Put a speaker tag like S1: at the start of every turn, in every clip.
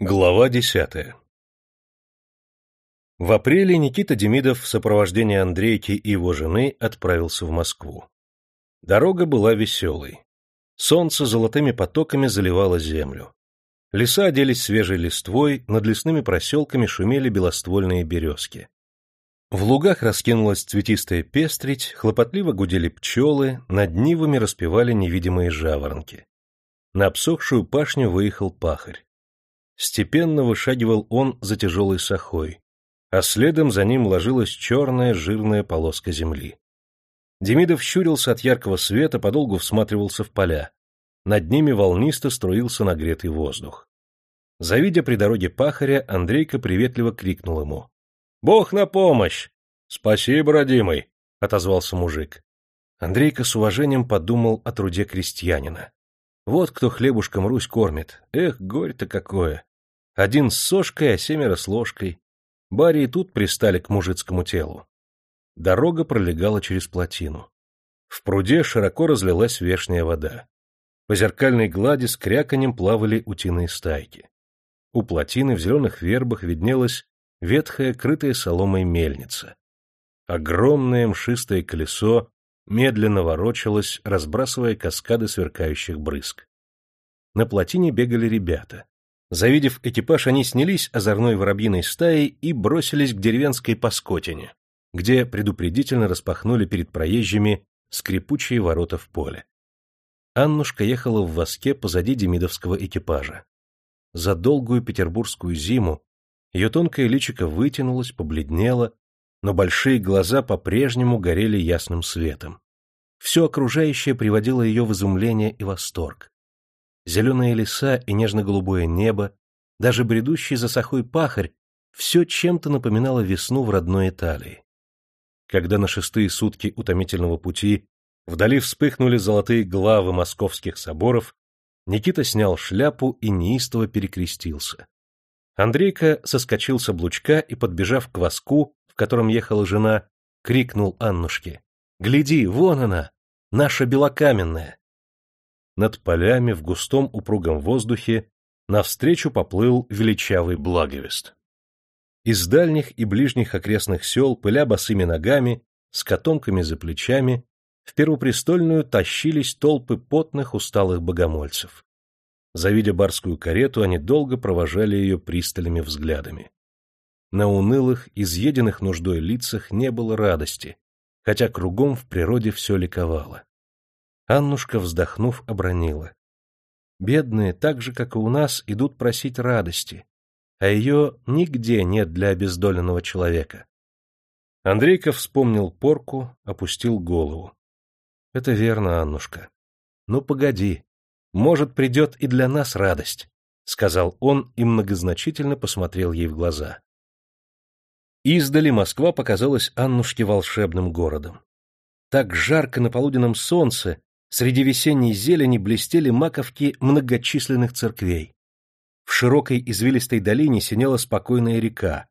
S1: Глава десятая В апреле Никита Демидов в сопровождении Андрейки и его жены отправился в Москву. Дорога была веселой. Солнце золотыми потоками заливало землю. Леса оделись свежей листвой, над лесными проселками шумели белоствольные березки. В лугах раскинулась цветистая пестрить, хлопотливо гудели пчелы, над нивами распевали невидимые жаворонки. На обсохшую пашню выехал пахарь. Степенно вышагивал он за тяжелой сахой, а следом за ним ложилась черная жирная полоска земли. Демидов щурился от яркого света, подолгу всматривался в поля. Над ними волнисто струился нагретый воздух. Завидя при дороге пахаря, Андрейка приветливо крикнул ему. — Бог на помощь! — Спасибо, родимый! — отозвался мужик. Андрейка с уважением подумал о труде крестьянина. Вот кто хлебушком Русь кормит. Эх, горе-то какое! Один с сошкой, а семеро с ложкой. Бари и тут пристали к мужицкому телу. Дорога пролегала через плотину. В пруде широко разлилась вешняя вода. По зеркальной глади с кряканем плавали утиные стайки. У плотины в зеленых вербах виднелась ветхая, крытая соломой мельница. Огромное мшистое колесо медленно ворочалось, разбрасывая каскады сверкающих брызг. На плотине бегали ребята. Завидев экипаж, они снялись озорной воробьиной стаей и бросились к деревенской паскотине, где предупредительно распахнули перед проезжими скрипучие ворота в поле. Аннушка ехала в воске позади демидовского экипажа. За долгую петербургскую зиму ее тонкое личико вытянулось, побледнело, но большие глаза по-прежнему горели ясным светом. Все окружающее приводило ее в изумление и восторг зеленые леса и нежно-голубое небо, даже бредущий за сахой пахарь, все чем-то напоминало весну в родной Италии. Когда на шестые сутки утомительного пути вдали вспыхнули золотые главы московских соборов, Никита снял шляпу и неистово перекрестился. Андрейка соскочил с облучка и, подбежав к воску, в котором ехала жена, крикнул Аннушке. — Гляди, вон она, наша белокаменная! Над полями в густом упругом воздухе навстречу поплыл величавый благовест. Из дальних и ближних окрестных сел, пыля босыми ногами, с котомками за плечами, в Первопрестольную тащились толпы потных усталых богомольцев. Завидя барскую карету, они долго провожали ее пристальными взглядами. На унылых, изъеденных нуждой лицах не было радости, хотя кругом в природе все ликовало. Аннушка, вздохнув, обронила. Бедные, так же, как и у нас, идут просить радости, а ее нигде нет для обездоленного человека. Андрейка вспомнил порку, опустил голову. — Это верно, Аннушка. Ну, погоди, может, придет и для нас радость, — сказал он и многозначительно посмотрел ей в глаза. Издали Москва показалась Аннушке волшебным городом. Так жарко на полуденном солнце, Среди весенней зелени блестели маковки многочисленных церквей. В широкой извилистой долине синела спокойная река,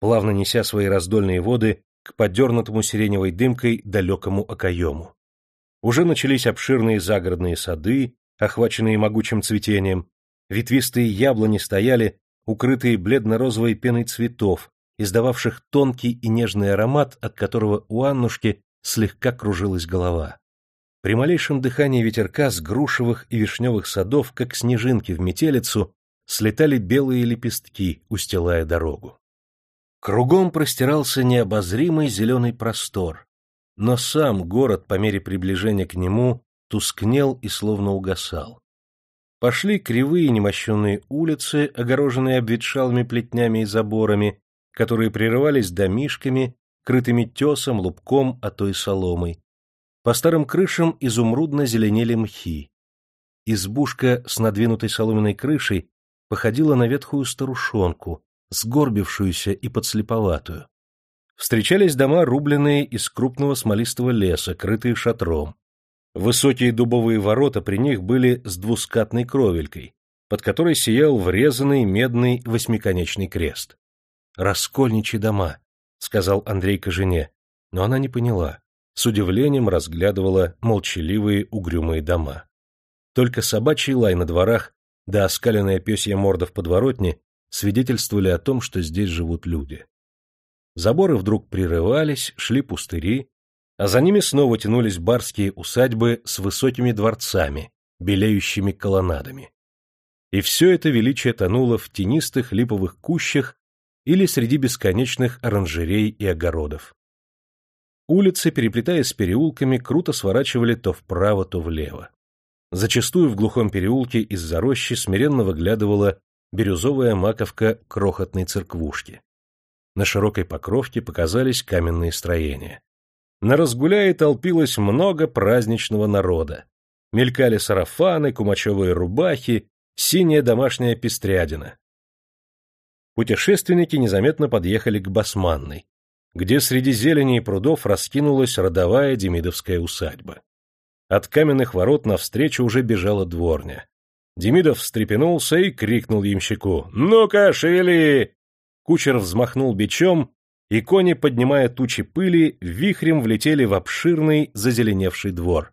S1: плавно неся свои раздольные воды к подернутому сиреневой дымкой далекому окоему. Уже начались обширные загородные сады, охваченные могучим цветением, ветвистые яблони стояли, укрытые бледно-розовой пеной цветов, издававших тонкий и нежный аромат, от которого у Аннушки слегка кружилась голова. При малейшем дыхании ветерка с грушевых и вишневых садов, как снежинки в метелицу, слетали белые лепестки, устилая дорогу. Кругом простирался необозримый зеленый простор, но сам город по мере приближения к нему тускнел и словно угасал. Пошли кривые немощенные улицы, огороженные обветшалыми плетнями и заборами, которые прерывались домишками, крытыми тесом, лубком, а то и соломой, по старым крышам изумрудно зеленели мхи. Избушка с надвинутой соломенной крышей походила на ветхую старушонку, сгорбившуюся и подслеповатую. Встречались дома, рубленные из крупного смолистого леса, крытые шатром. Высокие дубовые ворота при них были с двускатной кровелькой, под которой сиял врезанный медный восьмиконечный крест. «Раскольничьи дома», — сказал Андрейка жене, но она не поняла с удивлением разглядывала молчаливые угрюмые дома. Только собачий лай на дворах, да оскаленная пёсья морда в подворотне свидетельствовали о том, что здесь живут люди. Заборы вдруг прерывались, шли пустыри, а за ними снова тянулись барские усадьбы с высокими дворцами, белеющими колоннадами. И все это величие тонуло в тенистых липовых кущах или среди бесконечных оранжерей и огородов. Улицы, переплетаясь с переулками, круто сворачивали то вправо, то влево. Зачастую в глухом переулке из-за рощи смиренно выглядывала бирюзовая маковка крохотной церквушки. На широкой покровке показались каменные строения. На разгуляе толпилось много праздничного народа. Мелькали сарафаны, кумачевые рубахи, синяя домашняя пестрядина. Путешественники незаметно подъехали к Басманной, где среди зелени и прудов раскинулась родовая демидовская усадьба. От каменных ворот навстречу уже бежала дворня. Демидов встрепенулся и крикнул ямщику «Ну-ка, шевели!» Кучер взмахнул бичом, и кони, поднимая тучи пыли, вихрем влетели в обширный зазеленевший двор.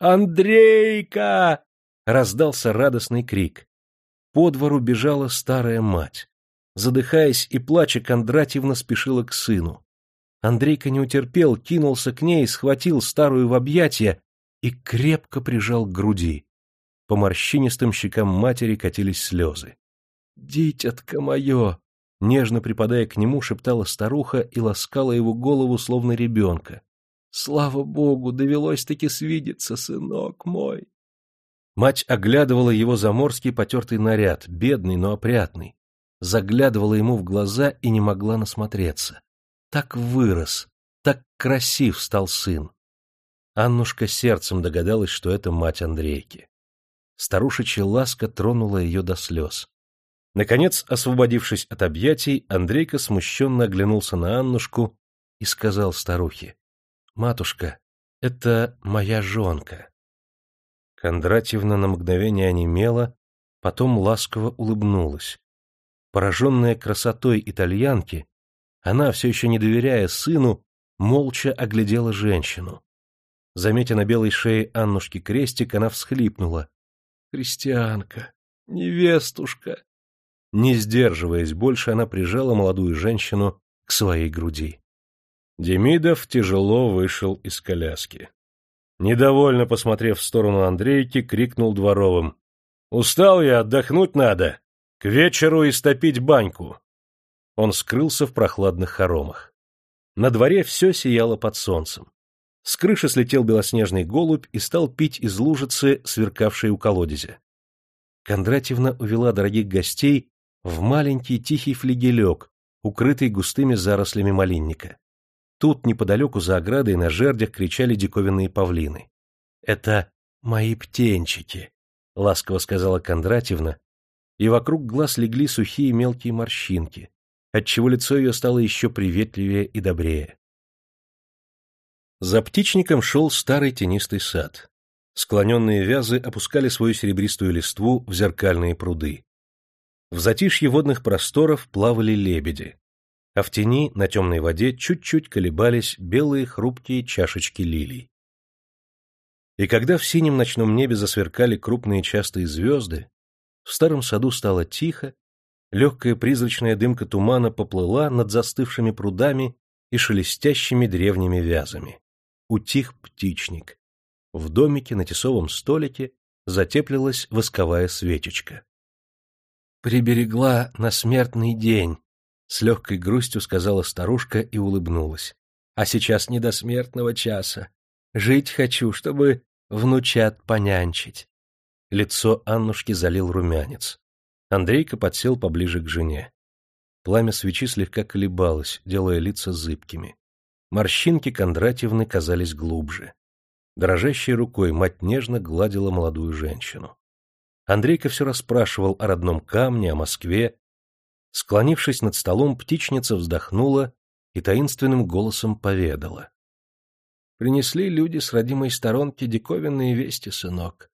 S1: «Андрейка!» — раздался радостный крик. По двору бежала старая мать. Задыхаясь и плача, Кондратьевна спешила к сыну. Андрейка не утерпел, кинулся к ней, схватил старую в объятия и крепко прижал к груди. По морщинистым щекам матери катились слезы. — Дитятка мое! — нежно припадая к нему, шептала старуха и ласкала его голову, словно ребенка. — Слава богу, довелось-таки свидеться, сынок мой! Мать оглядывала его заморский потертый наряд, бедный, но опрятный, заглядывала ему в глаза и не могла насмотреться. Так вырос, так красив стал сын. Аннушка сердцем догадалась, что это мать Андрейки. Старушечья ласка тронула ее до слез. Наконец, освободившись от объятий, Андрейка смущенно оглянулся на Аннушку и сказал старухе, «Матушка, это моя жонка». Кондратьевна на мгновение онемела, потом ласково улыбнулась. Пораженная красотой итальянки, она, все еще не доверяя сыну, молча оглядела женщину. Заметя на белой шее Аннушки крестик, она всхлипнула. «Христианка! Невестушка!» Не сдерживаясь больше, она прижала молодую женщину к своей груди. Демидов тяжело вышел из коляски. Недовольно посмотрев в сторону Андрейки, крикнул дворовым. «Устал я, отдохнуть надо! К вечеру истопить баньку!» Он скрылся в прохладных хоромах. На дворе все сияло под солнцем. С крыши слетел белоснежный голубь и стал пить из лужицы, сверкавшей у колодезя. Кондратьевна увела дорогих гостей в маленький тихий флигелек, укрытый густыми зарослями малинника. Тут, неподалеку за оградой, на жердях кричали диковинные павлины. — Это мои птенчики, — ласково сказала Кондратьевна, и вокруг глаз легли сухие мелкие морщинки, отчего лицо ее стало еще приветливее и добрее. За птичником шел старый тенистый сад. Склоненные вязы опускали свою серебристую листву в зеркальные пруды. В затишье водных просторов плавали лебеди, а в тени на темной воде чуть-чуть колебались белые хрупкие чашечки лилий. И когда в синем ночном небе засверкали крупные частые звезды, в старом саду стало тихо, легкая призрачная дымка тумана поплыла над застывшими прудами и шелестящими древними вязами. Утих птичник. В домике на тесовом столике затеплилась восковая свечечка. «Приберегла на смертный день», — с легкой грустью сказала старушка и улыбнулась. «А сейчас не до смертного часа. Жить хочу, чтобы внучат понянчить». Лицо Аннушки залил румянец. Андрейка подсел поближе к жене. Пламя свечи слегка колебалось, делая лица зыбкими. Морщинки Кондратьевны казались глубже. Дрожащей рукой мать нежно гладила молодую женщину. Андрейка все расспрашивал о родном камне, о Москве. Склонившись над столом, птичница вздохнула и таинственным голосом поведала. Принесли люди с родимой сторонки диковинные вести, сынок.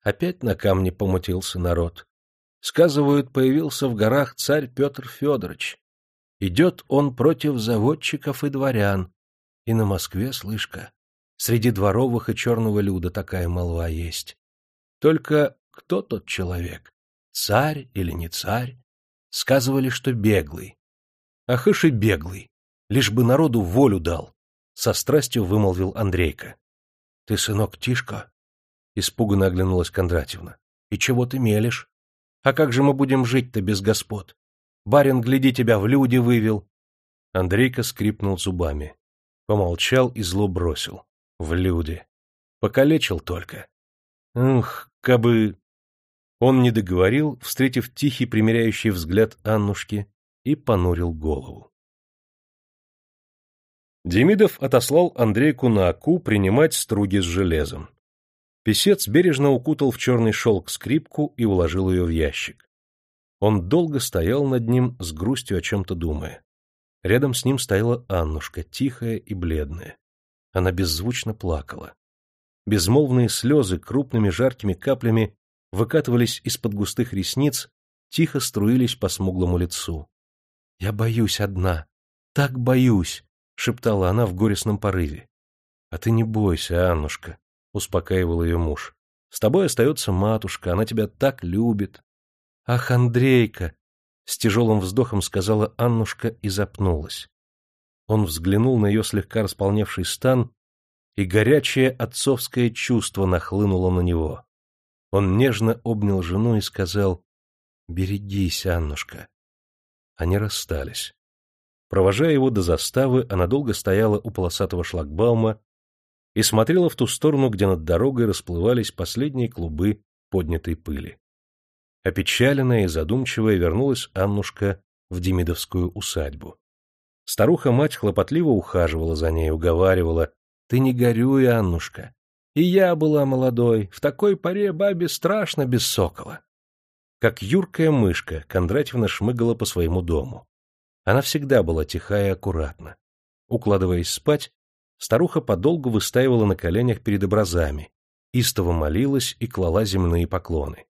S1: Опять на камне помутился народ. Сказывают, появился в горах царь Петр Федорович. Идет он против заводчиков и дворян. И на Москве, слышка, среди дворовых и черного люда такая молва есть. Только кто тот человек? Царь или не царь? Сказывали, что беглый. Ах и беглый. Лишь бы народу волю дал. Со страстью вымолвил Андрейка. — Ты, сынок, Тишка? Испуганно оглянулась Кондратьевна. — И чего ты мелешь? А как же мы будем жить-то без господ? Барин, гляди, тебя в люди вывел. Андрейка скрипнул зубами. Помолчал и зло бросил. В люди. Покалечил только. Ух, кабы... Он не договорил, встретив тихий примиряющий взгляд Аннушки, и понурил голову. Демидов отослал Андрейку на Аку принимать струги с железом. Песец бережно укутал в черный шелк скрипку и уложил ее в ящик. Он долго стоял над ним, с грустью о чем-то думая. Рядом с ним стояла Аннушка, тихая и бледная. Она беззвучно плакала. Безмолвные слезы крупными жаркими каплями выкатывались из-под густых ресниц, тихо струились по смуглому лицу. — Я боюсь одна, так боюсь, — шептала она в горестном порыве. — А ты не бойся, Аннушка, — успокаивал ее муж. — С тобой остается матушка, она тебя так любит. — Ах, Андрейка! — с тяжелым вздохом сказала Аннушка и запнулась. Он взглянул на ее слегка располневший стан, и горячее отцовское чувство нахлынуло на него. Он нежно обнял жену и сказал «Берегись, Аннушка». Они расстались. Провожая его до заставы, она долго стояла у полосатого шлагбаума и смотрела в ту сторону, где над дорогой расплывались последние клубы поднятой пыли. Опечаленная и задумчивая вернулась Аннушка в Демидовскую усадьбу. Старуха-мать хлопотливо ухаживала за ней, уговаривала. — Ты не горюй, Аннушка. И я была молодой, в такой поре бабе страшно без сокола. Как юркая мышка, Кондратьевна шмыгала по своему дому. Она всегда была тиха и аккуратна. Укладываясь спать, старуха подолгу выстаивала на коленях перед образами, истово молилась и клала земные поклоны.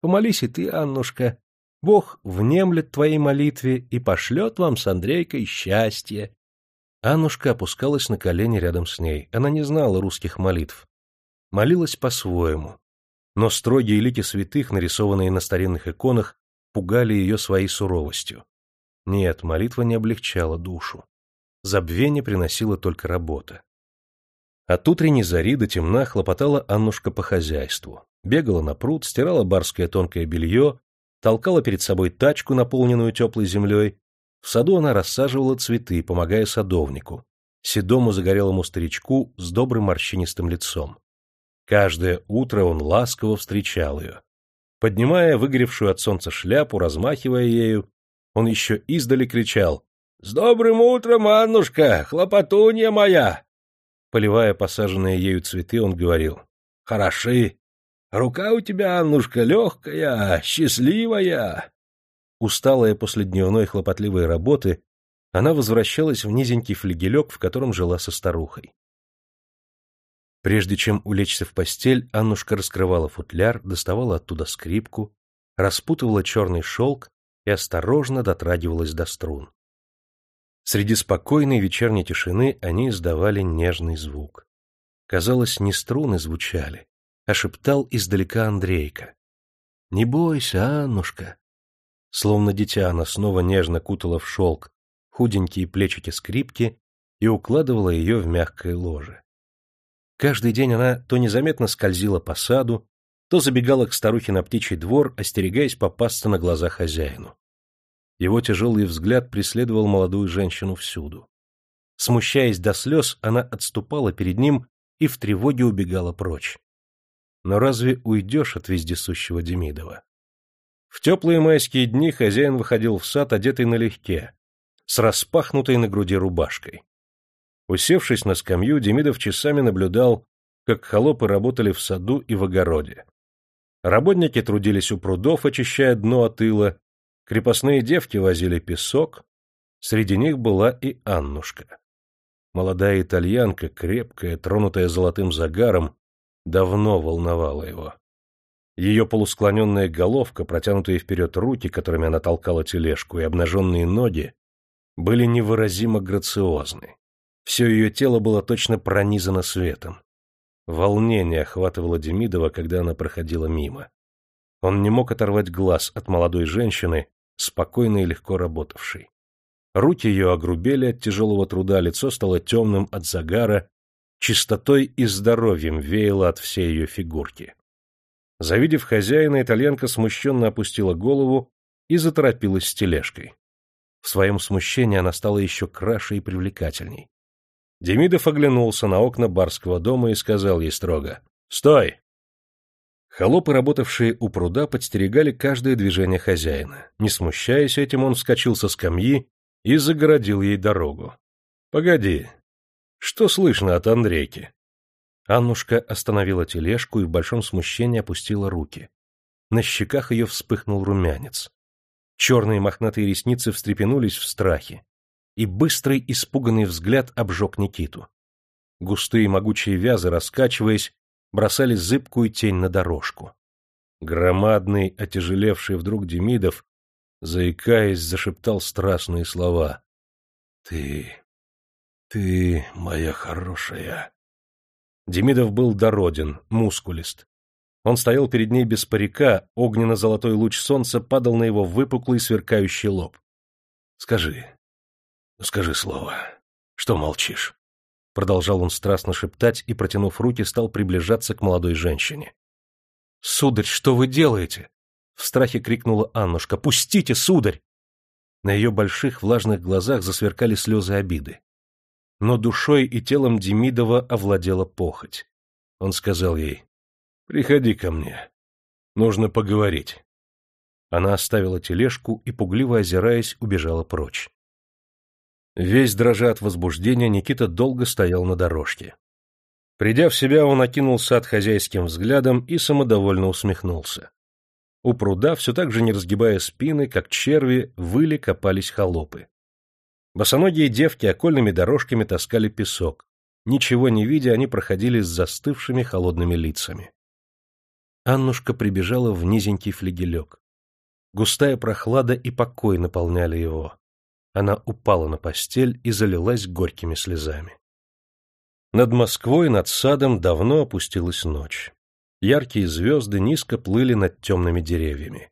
S1: Помолись и ты, Аннушка. Бог внемлет твоей молитве и пошлет вам с Андрейкой счастье. Аннушка опускалась на колени рядом с ней. Она не знала русских молитв. Молилась по-своему. Но строгие лики святых, нарисованные на старинных иконах, пугали ее своей суровостью. Нет, молитва не облегчала душу. Забвение приносила только работа. От утренней зари до темна хлопотала Аннушка по хозяйству бегала на пруд, стирала барское тонкое белье, толкала перед собой тачку, наполненную теплой землей. В саду она рассаживала цветы, помогая садовнику, седому загорелому старичку с добрым морщинистым лицом. Каждое утро он ласково встречал ее. Поднимая выгоревшую от солнца шляпу, размахивая ею, он еще издали кричал «С добрым утром, Аннушка, хлопотунья моя!» Поливая посаженные ею цветы, он говорил «Хороши, Рука у тебя, Аннушка, легкая, счастливая. Усталая после дневной хлопотливой работы, она возвращалась в низенький флигелек, в котором жила со старухой. Прежде чем улечься в постель, Аннушка раскрывала футляр, доставала оттуда скрипку, распутывала черный шелк и осторожно дотрагивалась до струн. Среди спокойной вечерней тишины они издавали нежный звук. Казалось, не струны звучали, а шептал издалека Андрейка. — Не бойся, Аннушка. Словно дитя она снова нежно кутала в шелк худенькие плечики скрипки и укладывала ее в мягкое ложе. Каждый день она то незаметно скользила по саду, то забегала к старухе на птичий двор, остерегаясь попасться на глаза хозяину. Его тяжелый взгляд преследовал молодую женщину всюду. Смущаясь до слез, она отступала перед ним и в тревоге убегала прочь. Но разве уйдешь от вездесущего Демидова? В теплые майские дни хозяин выходил в сад, одетый налегке, с распахнутой на груди рубашкой. Усевшись на скамью, Демидов часами наблюдал, как холопы работали в саду и в огороде. Работники трудились у прудов, очищая дно от ила, крепостные девки возили песок, среди них была и Аннушка. Молодая итальянка, крепкая, тронутая золотым загаром, давно волновало его. Ее полусклоненная головка, протянутые вперед руки, которыми она толкала тележку, и обнаженные ноги были невыразимо грациозны. Все ее тело было точно пронизано светом. Волнение охватывало Демидова, когда она проходила мимо. Он не мог оторвать глаз от молодой женщины, спокойно и легко работавшей. Руки ее огрубели от тяжелого труда, лицо стало темным от загара, чистотой и здоровьем веяло от всей ее фигурки. Завидев хозяина, итальянка смущенно опустила голову и заторопилась с тележкой. В своем смущении она стала еще краше и привлекательней. Демидов оглянулся на окна барского дома и сказал ей строго «Стой!». Холопы, работавшие у пруда, подстерегали каждое движение хозяина. Не смущаясь этим, он вскочил со скамьи и загородил ей дорогу. — Погоди. Что слышно от Андрейки? Аннушка остановила тележку и в большом смущении опустила руки. На щеках ее вспыхнул румянец. Черные мохнатые ресницы встрепенулись в страхе, и быстрый испуганный взгляд обжег Никиту. Густые могучие вязы, раскачиваясь, бросали зыбкую тень на дорожку. Громадный, отяжелевший вдруг Демидов, заикаясь, зашептал страстные слова. — Ты, ты моя хорошая. Демидов был дороден, мускулист. Он стоял перед ней без парика, огненно-золотой луч солнца падал на его выпуклый сверкающий лоб. — Скажи, ну скажи слово, что молчишь? Продолжал он страстно шептать и, протянув руки, стал приближаться к молодой женщине. — Сударь, что вы делаете? — в страхе крикнула Аннушка. — Пустите, сударь! На ее больших влажных глазах засверкали слезы обиды. Но душой и телом Демидова овладела похоть. Он сказал ей, — Приходи ко мне. Нужно поговорить. Она оставила тележку и, пугливо озираясь, убежала прочь. Весь дрожа от возбуждения, Никита долго стоял на дорожке. Придя в себя, он окинулся от хозяйским взглядом и самодовольно усмехнулся. У пруда, все так же не разгибая спины, как черви, выли копались холопы. Босоногие девки окольными дорожками таскали песок. Ничего не видя, они проходили с застывшими холодными лицами. Аннушка прибежала в низенький флигелек. Густая прохлада и покой наполняли его. Она упала на постель и залилась горькими слезами. Над Москвой, над садом давно опустилась ночь. Яркие звезды низко плыли над темными деревьями.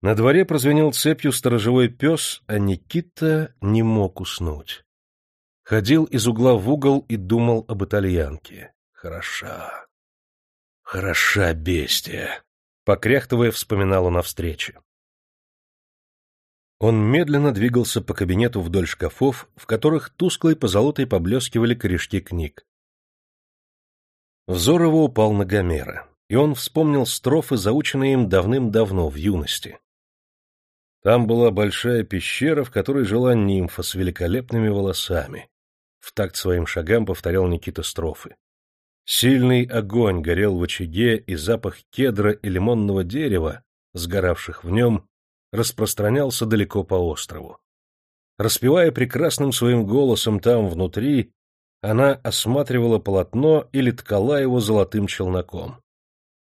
S1: На дворе прозвенел цепью сторожевой пес, а Никита не мог уснуть. Ходил из угла в угол и думал об итальянке. Хороша. Хороша бестия. Покряхтывая, вспоминал он о встрече. Он медленно двигался по кабинету вдоль шкафов, в которых тусклой позолотой поблескивали корешки книг. Взор его упал на Гомера, и он вспомнил строфы, заученные им давным-давно, в юности. Там была большая пещера, в которой жила нимфа с великолепными волосами. В такт своим шагам повторял Никита строфы. Сильный огонь горел в очаге, и запах кедра и лимонного дерева, сгоравших в нем, распространялся далеко по острову. Распевая прекрасным своим голосом там внутри, она осматривала полотно или ткала его золотым челноком.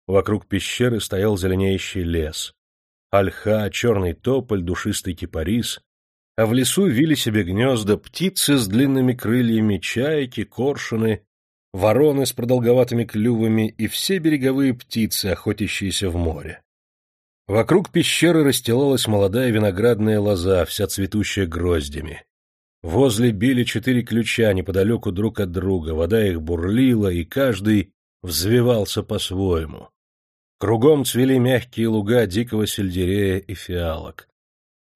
S1: Вокруг пещеры стоял зеленеющий лес. Ольха, черный тополь, душистый кипарис, а в лесу вили себе гнезда птицы с длинными крыльями, чайки, коршуны, вороны с продолговатыми клювами и все береговые птицы, охотящиеся в море. Вокруг пещеры расстилалась молодая виноградная лоза, вся цветущая гроздями. Возле били четыре ключа неподалеку друг от друга, вода их бурлила, и каждый взвивался по-своему. Кругом цвели мягкие луга дикого сельдерея и фиалок.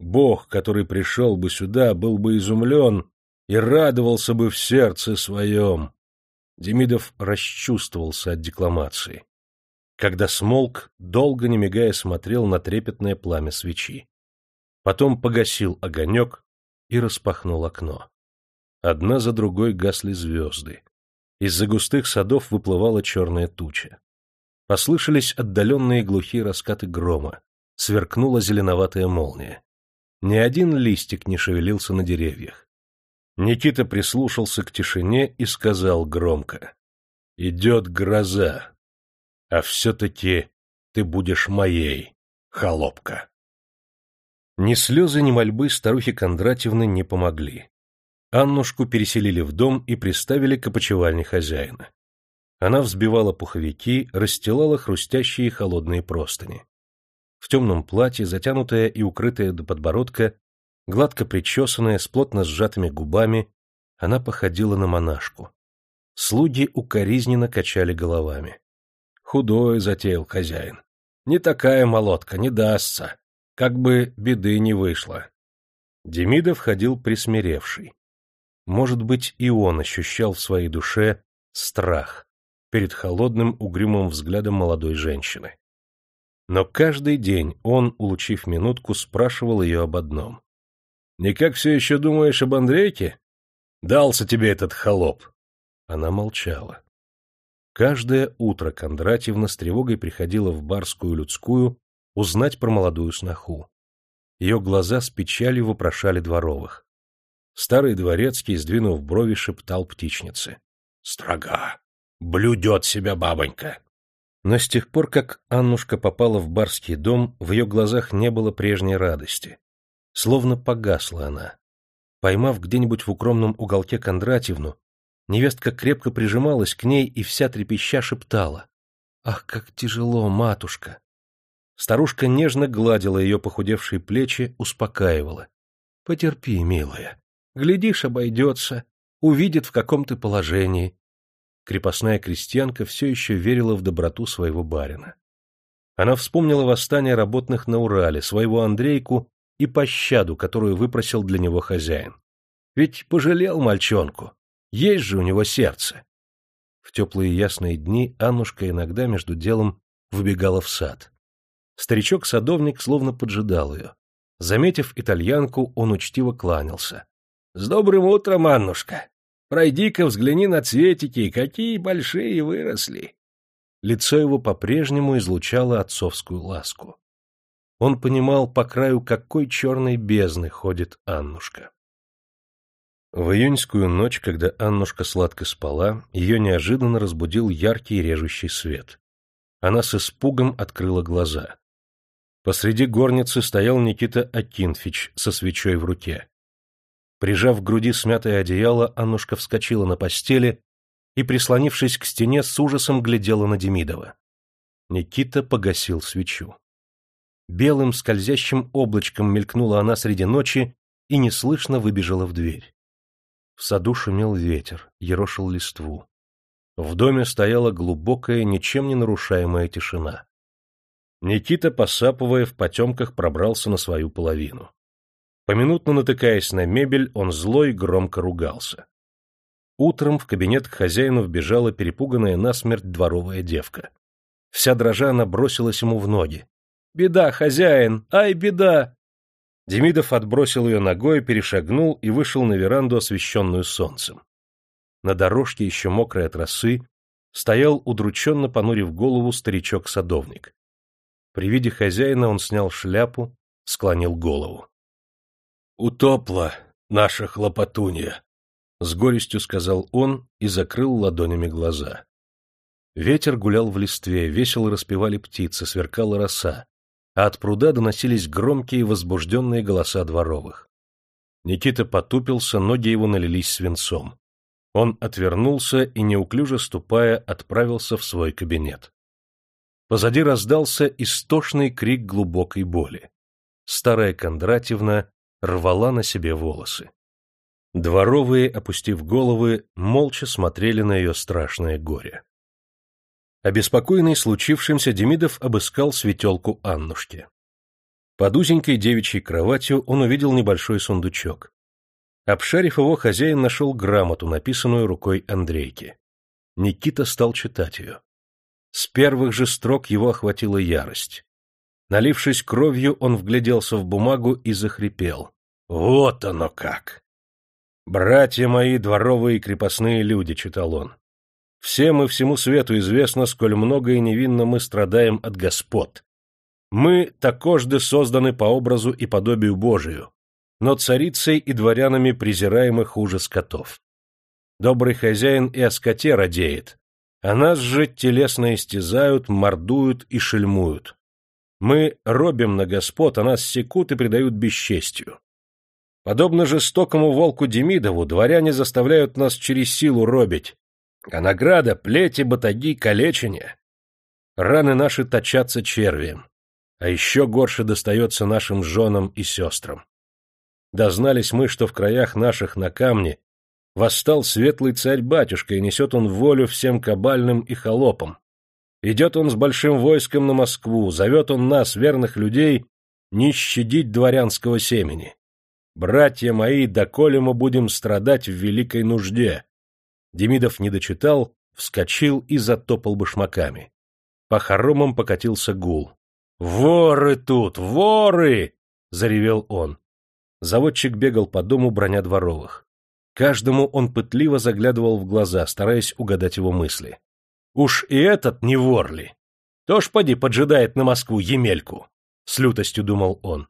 S1: Бог, который пришел бы сюда, был бы изумлен и радовался бы в сердце своем. Демидов расчувствовался от декламации. Когда смолк, долго не мигая смотрел на трепетное пламя свечи. Потом погасил огонек и распахнул окно. Одна за другой гасли звезды. Из-за густых садов выплывала черная туча. Послышались отдаленные глухие раскаты грома, сверкнула зеленоватая молния. Ни один листик не шевелился на деревьях. Никита прислушался к тишине и сказал громко. — Идет гроза а все-таки ты будешь моей, холопка. Ни слезы, ни мольбы старухи Кондратьевны не помогли. Аннушку переселили в дом и приставили к опочивальне хозяина. Она взбивала пуховики, расстилала хрустящие холодные простыни. В темном платье, затянутая и укрытая до подбородка, гладко причесанная, с плотно сжатыми губами, она походила на монашку. Слуги укоризненно качали головами. Худой затеял хозяин. Не такая молотка, не дастся. Как бы беды не вышло. Демидов ходил присмиревший. Может быть, и он ощущал в своей душе страх перед холодным угрюмым взглядом молодой женщины. Но каждый день он, улучив минутку, спрашивал ее об одном. — Никак все еще думаешь об Андрейке? Дался тебе этот холоп. Она молчала. Каждое утро Кондратьевна с тревогой приходила в барскую людскую узнать про молодую сноху. Ее глаза с печалью вопрошали дворовых. Старый дворецкий, сдвинув брови, шептал птичнице. — Строга! Блюдет себя бабонька! Но с тех пор, как Аннушка попала в барский дом, в ее глазах не было прежней радости. Словно погасла она. Поймав где-нибудь в укромном уголке Кондратьевну, невестка крепко прижималась к ней и вся трепеща шептала. «Ах, как тяжело, матушка!» Старушка нежно гладила ее похудевшие плечи, успокаивала. «Потерпи, милая. Глядишь, обойдется, увидит, в каком ты положении. Крепостная крестьянка все еще верила в доброту своего барина. Она вспомнила восстание работных на Урале, своего Андрейку и пощаду, которую выпросил для него хозяин. Ведь пожалел мальчонку, есть же у него сердце. В теплые ясные дни Аннушка иногда между делом выбегала в сад. Старичок-садовник словно поджидал ее. Заметив итальянку, он учтиво кланялся. — С добрым утром, Аннушка! Пройди-ка, взгляни на цветики, какие большие выросли. Лицо его по-прежнему излучало отцовскую ласку. Он понимал по краю, какой черной бездны ходит Аннушка. В июньскую ночь, когда Аннушка сладко спала, ее неожиданно разбудил яркий режущий свет. Она с испугом открыла глаза. Посреди горницы стоял Никита Акинфич со свечой в руке. Прижав к груди смятое одеяло, Аннушка вскочила на постели и, прислонившись к стене, с ужасом глядела на Демидова. Никита погасил свечу. Белым скользящим облачком мелькнула она среди ночи и неслышно выбежала в дверь. В саду шумел ветер, ерошил листву. В доме стояла глубокая, ничем не нарушаемая тишина. Никита, посапывая, в потемках пробрался на свою половину. Поминутно натыкаясь на мебель, он злой громко ругался. Утром в кабинет к хозяину вбежала перепуганная насмерть дворовая девка. Вся дрожа она бросилась ему в ноги. «Беда, хозяин! Ай, беда!» Демидов отбросил ее ногой, перешагнул и вышел на веранду, освещенную солнцем. На дорожке, еще мокрой от росы, стоял, удрученно понурив голову, старичок-садовник. При виде хозяина он снял шляпу, склонил голову. «Утопла наша хлопотунья», — с горестью сказал он и закрыл ладонями глаза. Ветер гулял в листве, весело распевали птицы, сверкала роса, а от пруда доносились громкие возбужденные голоса дворовых. Никита потупился, ноги его налились свинцом. Он отвернулся и, неуклюже ступая, отправился в свой кабинет. Позади раздался истошный крик глубокой боли. Старая Кондратьевна рвала на себе волосы. Дворовые, опустив головы, молча смотрели на ее страшное горе. Обеспокоенный случившимся, Демидов обыскал светелку Аннушки. Под узенькой девичьей кроватью он увидел небольшой сундучок. Обшарив его, хозяин нашел грамоту, написанную рукой Андрейки. Никита стал читать ее. С первых же строк его охватила ярость. Налившись кровью, он вгляделся в бумагу и захрипел. «Вот оно как!» «Братья мои, дворовые и крепостные люди», — читал он. «Всем и всему свету известно, сколь много и невинно мы страдаем от господ. Мы такожды созданы по образу и подобию Божию, но царицей и дворянами презираемы хуже скотов. Добрый хозяин и о скоте радеет, а нас же телесно истязают, мордуют и шельмуют. Мы робим на господ, а нас секут и предают бесчестью. Подобно жестокому волку Демидову, дворяне заставляют нас через силу робить, а награда — плети, батаги, калечения. Раны наши точатся червием. А еще горше достается нашим женам и сестрам. Дознались мы, что в краях наших на камне восстал светлый царь-батюшка, и несет он волю всем кабальным и холопам. Идет он с большим войском на Москву, зовет он нас, верных людей, не щадить дворянского семени. Братья мои, доколе мы будем страдать в великой нужде. Демидов не дочитал, вскочил и затопал башмаками. По хоромам покатился гул. «Воры тут, воры!» — заревел он. Заводчик бегал по дому, броня дворовых. Каждому он пытливо заглядывал в глаза, стараясь угадать его мысли. «Уж и этот не вор ли? Тоже поди поджидает на Москву Емельку!» — с лютостью думал он.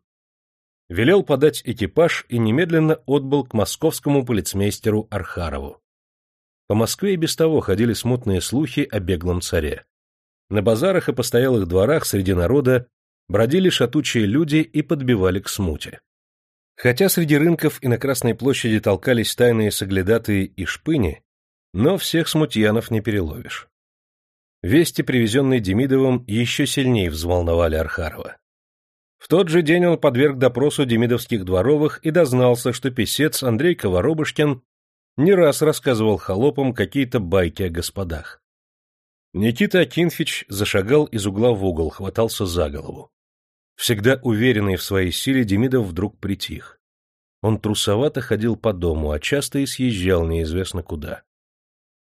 S1: Велел подать экипаж и немедленно отбыл к московскому полицмейстеру Архарову. По Москве и без того ходили смутные слухи о беглом царе. На базарах и постоялых дворах среди народа бродили шатучие люди и подбивали к смуте. Хотя среди рынков и на Красной площади толкались тайные соглядатые и шпыни, но всех смутьянов не переловишь. Вести, привезенные Демидовым, еще сильнее взволновали Архарова. В тот же день он подверг допросу демидовских дворовых и дознался, что писец Андрей Коворобышкин не раз рассказывал холопам какие-то байки о господах. Никита Акинфич зашагал из угла в угол, хватался за голову. Всегда уверенный в своей силе, Демидов вдруг притих. Он трусовато ходил по дому, а часто и съезжал неизвестно куда.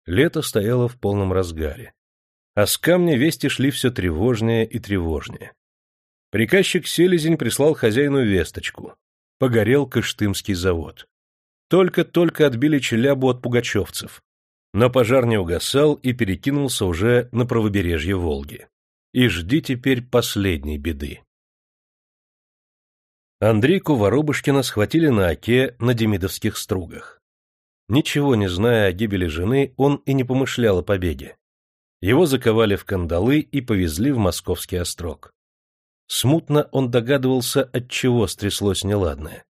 S1: Лето стояло в полном разгаре. А с камня вести шли все тревожнее и тревожнее. Приказчик Селезень прислал хозяину весточку. Погорел Кыштымский завод. Только-только отбили челябу от пугачевцев. Но пожар не угасал и перекинулся уже на правобережье Волги. И жди теперь последней беды. Андрейку Воробушкина схватили на оке на демидовских стругах. Ничего не зная о гибели жены, он и не помышлял о побеге. Его заковали в кандалы и повезли в московский острог. Смутно он догадывался, от чего стряслось неладное.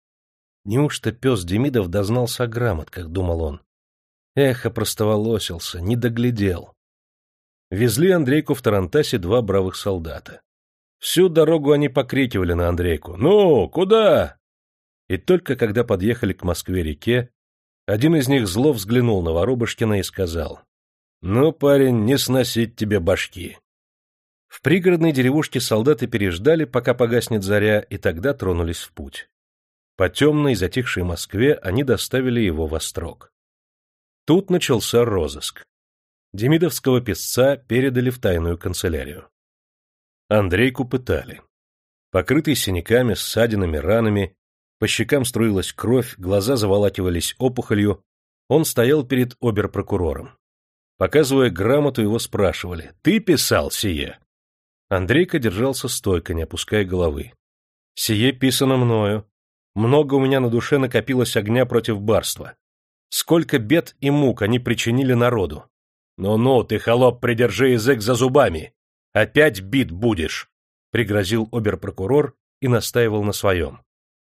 S1: Неужто пес Демидов дознался о грамотках, думал он. Эх, опростоволосился, не доглядел. Везли Андрейку в Тарантасе два бравых солдата. Всю дорогу они покрикивали на Андрейку «Ну, куда?». И только когда подъехали к Москве-реке, один из них зло взглянул на Воробушкина и сказал «Ну, парень, не сносить тебе башки». В пригородной деревушке солдаты переждали, пока погаснет заря, и тогда тронулись в путь. По темной, затихшей Москве они доставили его в Острог. Тут начался розыск. Демидовского песца передали в тайную канцелярию. Андрейку пытали. Покрытый синяками, ссадинами, ранами, по щекам струилась кровь, глаза заволакивались опухолью, он стоял перед оберпрокурором. Показывая грамоту, его спрашивали «Ты писал сие?» Андрейка держался стойко, не опуская головы. «Сие писано мною. Много у меня на душе накопилось огня против барства. Сколько бед и мук они причинили народу. «Ну-ну, ты, холоп, придержи язык за зубами! Опять бит будешь!» — пригрозил оберпрокурор и настаивал на своем.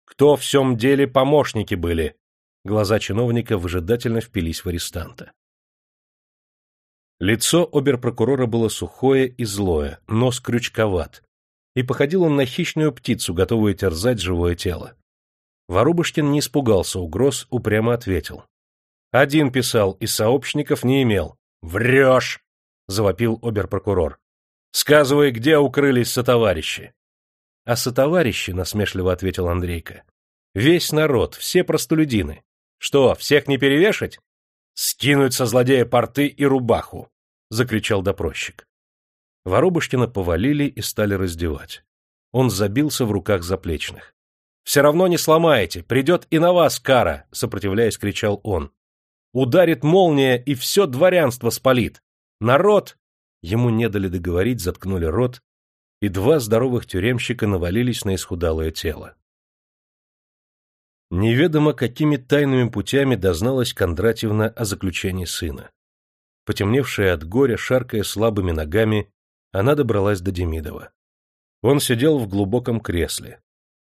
S1: «Кто в всем деле помощники были?» Глаза чиновника выжидательно впились в арестанта. Лицо оберпрокурора было сухое и злое, нос крючковат, и походил он на хищную птицу, готовую терзать живое тело. Воробушкин не испугался угроз, упрямо ответил. Один писал, и сообщников не имел. «Врешь!» — завопил оберпрокурор. «Сказывай, где укрылись сотоварищи?» «А сотоварищи», — насмешливо ответил Андрейка, — «весь народ, все простолюдины. Что, всех не перевешать?» «Скинуть со злодея порты и рубаху!» — закричал допросчик. Воробушкина повалили и стали раздевать. Он забился в руках заплечных. «Все равно не сломаете, придет и на вас кара!» — сопротивляясь, кричал он. Ударит молния и все дворянство спалит. Народ... Ему не дали договорить, заткнули рот, и два здоровых тюремщика навалились на исхудалое тело. Неведомо, какими тайными путями дозналась Кондратьевна о заключении сына. Потемневшая от горя, шаркая слабыми ногами, она добралась до Демидова. Он сидел в глубоком кресле.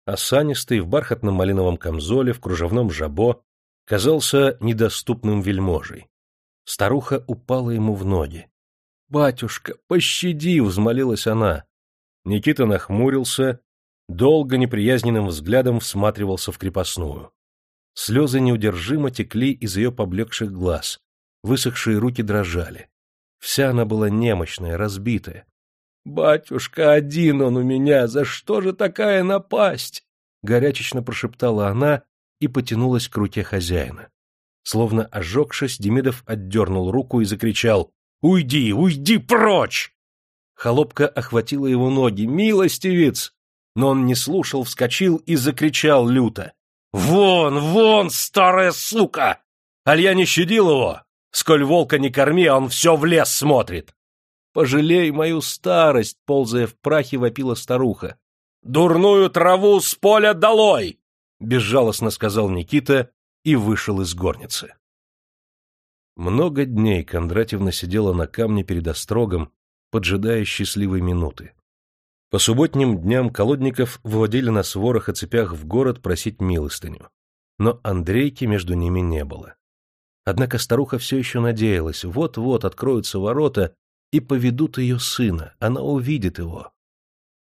S1: Осанистый, в бархатном малиновом камзоле, в кружевном жабо, казался недоступным вельможей. Старуха упала ему в ноги. «Батюшка, пощади!» — взмолилась она. Никита нахмурился, долго неприязненным взглядом всматривался в крепостную. Слезы неудержимо текли из ее поблекших глаз, высохшие руки дрожали. Вся она была немощная, разбитая. «Батюшка, один он у меня, за что же такая напасть?» Горячечно прошептала она и потянулась к руке хозяина. Словно ожегшись, Демидов отдернул руку и закричал «Уйди, уйди прочь!» Холопка охватила его ноги. «Милостивец!» Но он не слушал, вскочил и закричал люто. «Вон, вон, старая сука! Аль я не щадил его? Сколь волка не корми, а он все в лес смотрит!» «Пожалей мою старость!» — ползая в прахе, вопила старуха. «Дурную траву с поля долой!» — безжалостно сказал Никита и вышел из горницы. Много дней Кондратьевна сидела на камне перед острогом, поджидая счастливой минуты. По субботним дням колодников выводили на сворах и цепях в город просить милостыню. Но Андрейки между ними не было. Однако старуха все еще надеялась, вот-вот откроются ворота и поведут ее сына, она увидит его.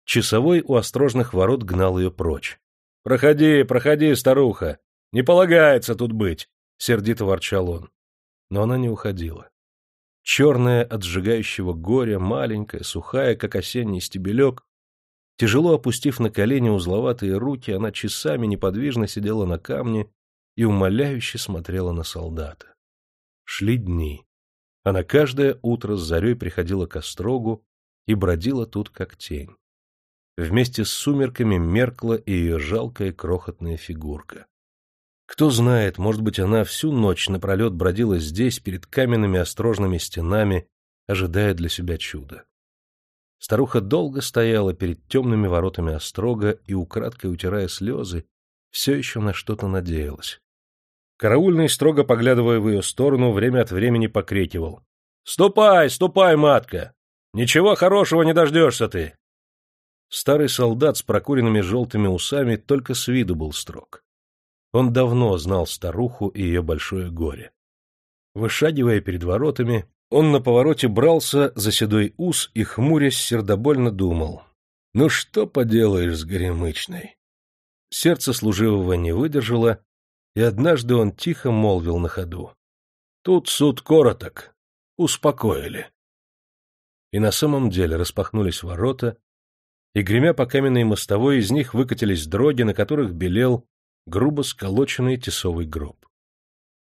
S1: Часовой у острожных ворот гнал ее прочь. — Проходи, проходи, старуха, не полагается тут быть, — сердито ворчал он. Но она не уходила. Черная от сжигающего горя, маленькая, сухая, как осенний стебелек, тяжело опустив на колени узловатые руки, она часами неподвижно сидела на камне и умоляюще смотрела на солдата. Шли дни. Она каждое утро с зарей приходила к острогу и бродила тут как тень. Вместе с сумерками меркла и ее жалкая крохотная фигурка. Кто знает, может быть, она всю ночь напролет бродила здесь, перед каменными острожными стенами, ожидая для себя чуда. Старуха долго стояла перед темными воротами острога и, украдкой утирая слезы, все еще на что-то надеялась. Караульный, строго поглядывая в ее сторону, время от времени покрикивал. — Ступай, ступай, матка! Ничего хорошего не дождешься ты! Старый солдат с прокуренными желтыми усами только с виду был строг. Он давно знал старуху и ее большое горе. Вышагивая перед воротами, он на повороте брался за седой ус и, хмурясь, сердобольно думал. «Ну что поделаешь с горемычной?» Сердце служивого не выдержало, и однажды он тихо молвил на ходу. «Тут суд короток. Успокоили». И на самом деле распахнулись ворота, и, гремя по каменной мостовой, из них выкатились дроги, на которых белел грубо сколоченный тесовый гроб.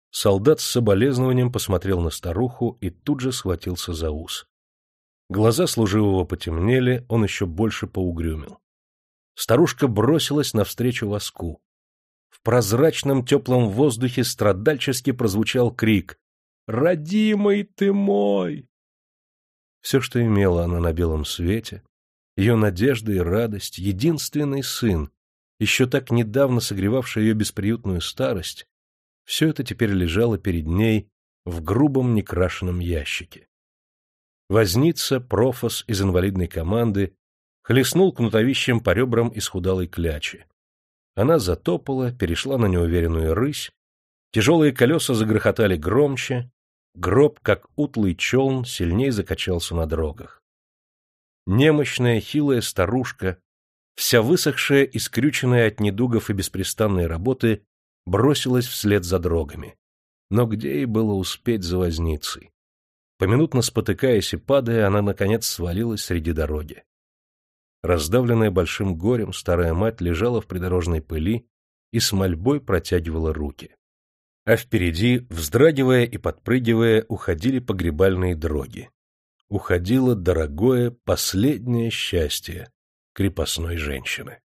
S1: Солдат с соболезнованием посмотрел на старуху и тут же схватился за ус. Глаза служивого потемнели, он еще больше поугрюмил. Старушка бросилась навстречу воску. В прозрачном теплом воздухе страдальчески прозвучал крик «Родимый ты мой!» Все, что имела она на белом свете, ее надежда и радость, единственный сын, еще так недавно согревавшая ее бесприютную старость, все это теперь лежало перед ней в грубом некрашенном ящике. Возница, профос из инвалидной команды, хлестнул кнутовищем по ребрам исхудалой клячи. Она затопала, перешла на неуверенную рысь, тяжелые колеса загрохотали громче, гроб, как утлый челн, сильнее закачался на дорогах. Немощная, хилая старушка, вся высохшая и скрюченная от недугов и беспрестанной работы, бросилась вслед за дрогами. Но где ей было успеть за возницей? Поминутно спотыкаясь и падая, она, наконец, свалилась среди дороги. Раздавленная большим горем, старая мать лежала в придорожной пыли и с мольбой протягивала руки. А впереди, вздрагивая и подпрыгивая, уходили погребальные дроги. Уходило дорогое, последнее счастье крепостной женщины.